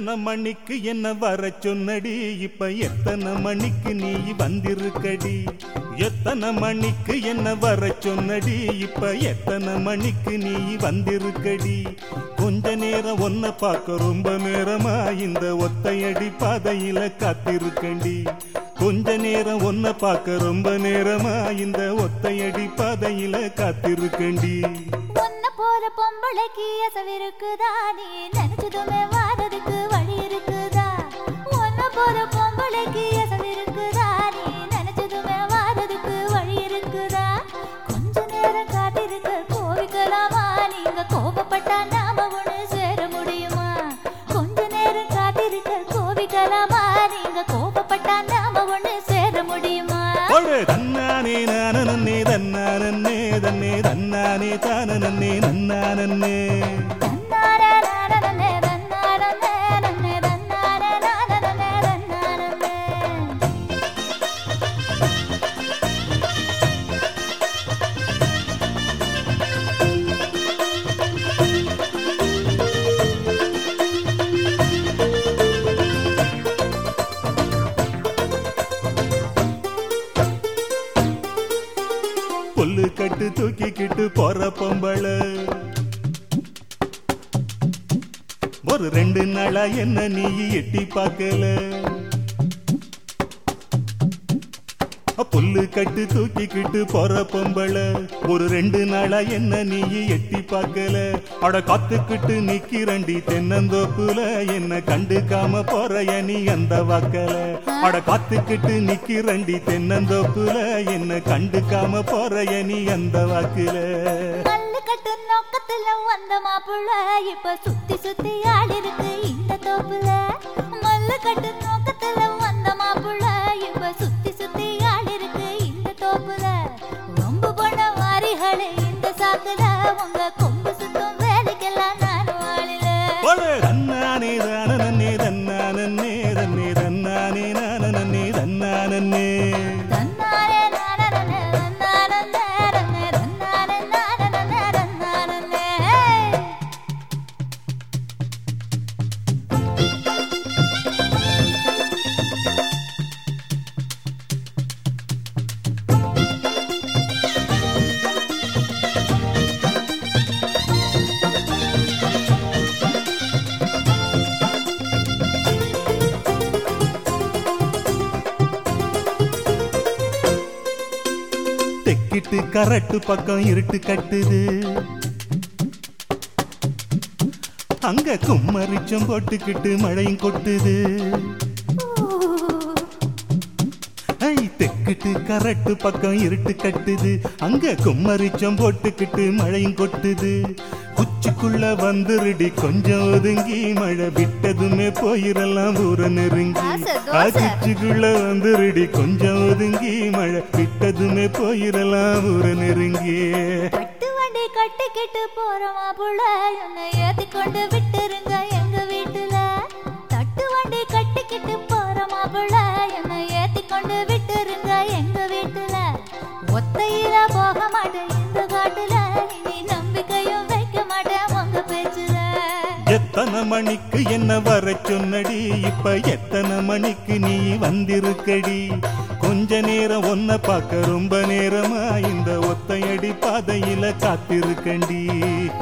எத்தனை மணிக்கு என்ன வர சொன்னடி? இப்ப எத்தனை மணிக்கு நீ வந்திருக்கடி? எத்தனை மணிக்கு என்ன வர சொன்னடி? இப்ப எத்தனை மணிக்கு நீ வந்திருக்கடி? கொஞ்ச நேரம் ஒன்ன பார்க்க ரொம்ப நேரமா? இந்த ஒத்தையடி பாதையில காத்திருக்கண்டி. கொஞ்ச நேரம் ஒன்ன பார்க்க ரொம்ப நேரமா? இந்த ஒத்தையடி பாதையில காத்திருக்கண்டி. உன்ன பொம்பளைக்கு அசவிருக்குதா நீ நினைச்சதுமே கோவிக்கலாமா நீங்க கோபப்பட்டா நாம ஒண்ணு சேர முடியுமா? தன்னானே நானே தன்னானே தன்னே தன்னானே தானே நன்னானே தூக்கிக்கிட்டு போற பொம்பள. ஒரு ரெண்டு நாளா என்ன நீ எட்டி பார்க்கல? புல்லு கட்டு தூக்கிக்கிட்டு போற பொம்பள. ஒரு ரெண்டு நாளா என்ன நீ எட்டி பார்க்கல. அட காத்துக்கிட்டு நிக்கிறண்டி தென்னந்தோப்புல. என்ன கண்டுக்காம போறைய நீ அந்த வாக்கல. அட காத்துக்கிட்டு நிக்கிறண்டி தென்னந்தோப்புல. என்ன கண்டுக்காம போறைய நீ அந்த வாக்குல. கட்டு நோக்கத்துல வந்த மாப்புள்ள. இப்ப சுத்தி சுத்தி ஆள் இருக்கு இந்த தோப்பு. இந்த விட்டு கரட்டு பக்கம் இருட்டு கட்டுது. அங்க கும்மரிச்சம் போட்டுக்கிட்டு மழையும் கொட்டுது. தெக்கிட்டு கரட்டு பக்கம் இருட்டு கட்டுது. அங்க கும்மரிச்சம் போட்டுக்கிட்டு மழையும் கொட்டுது. குச்சிக்குள்ள வந்துருடி. கொஞ்சம் ஒதுங்கி மழை விட்டதுமே போயிரலாம் ஊர நெருங்கி. ஆ. குச்சிக்குள்ள வந்துருடி. கொஞ்சம் ஒதுங்கி மழை விட்டதுமே போயிரலாம் ஊர நெருங்கி. வண்டி கட்டிக்கிட்டு போற மாப்புள்ள என்னை ஏத்தி கொண்டு விட்டுருங்க எங்க வீட்டுல. தட்டு வண்டி கட்டிக்கிட்டு போற மாப்புள்ள என்னை ஏத்தி கொண்டு விட்டுருங்க எங்க வீட்டுல. ஒத்தையில போக மாட்டேன் எத்தனை மணிக்கு என்ன வர சொன்னடி? இப்ப எத்தனை மணிக்கு நீ வந்திருக்கடி? கொஞ்ச நேரம் ஒன்ன பார்க்க ரொம்ப நேரமா? இந்த ஒத்தையடி பாதையில காத்திருக்கண்டி.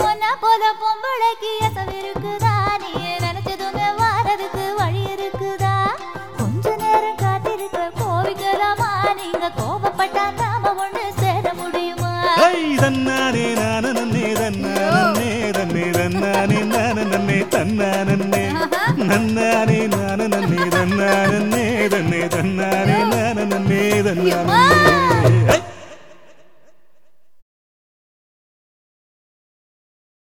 பொண்ணா போல பொம்பளைக்கு எசவிருக்குதா நீ நினைச்சதுமே வாரதுக்கு வழி இருக்குதா? கொஞ்ச நேரம் காத்திருக்க கோவிக்கலாமா? நீங்க கோபப்பட்டா நாம ஒண்ணு சேர முடியுமா? நானே நன்னானே நானே தன்னானே தன்னே தன்னானே நானே தன்னானே.